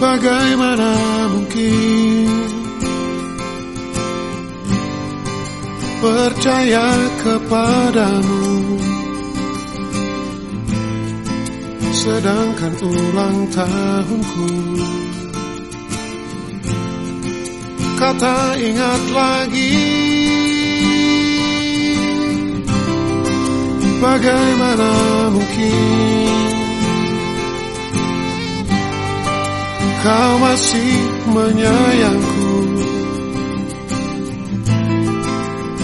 Bagaimana mungkin? Percaya kepadamu. Sedangkan ulang tahunku. Kata ingat lagi. Bagaimana mungkin Kau masih menyayangku.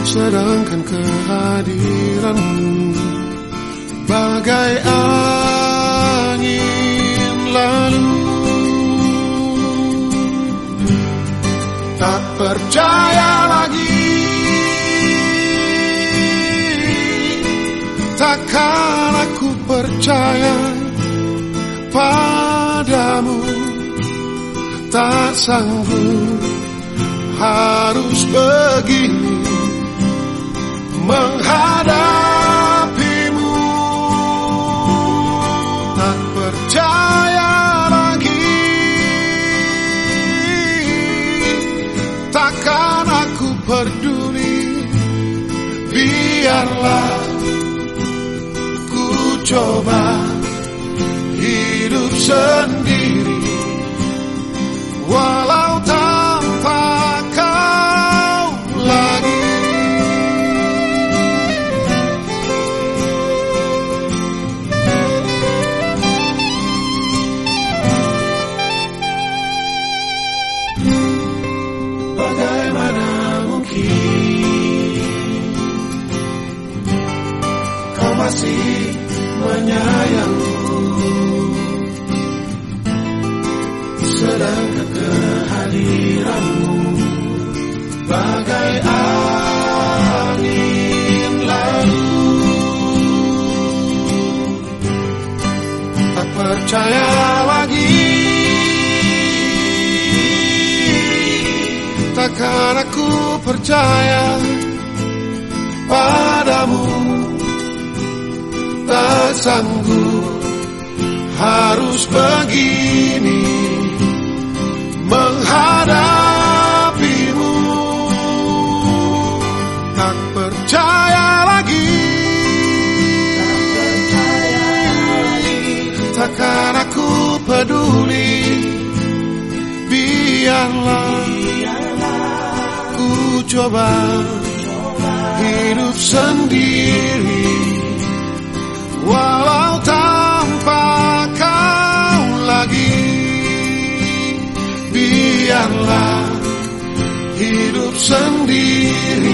Sedangkan kehadiranmu Bagai angin lalu. Tak percaya lagi. Takkan aku percaya padamu Tak sanggup harus begini menghadapimu. Tak percaya lagi. Takkan aku peduli. Biarlah ku coba hidup sendiri Kau masih menyayangku. Sedangkan kehadiranmu Bagai angin lalu. Tak percaya lagi. Takkan aku percaya padamu Tak sanggup harus begini menghadapimu. Tak percaya lagi. Takkan aku peduli. Biarlah ku coba hidup sendiri Hidup sendiri.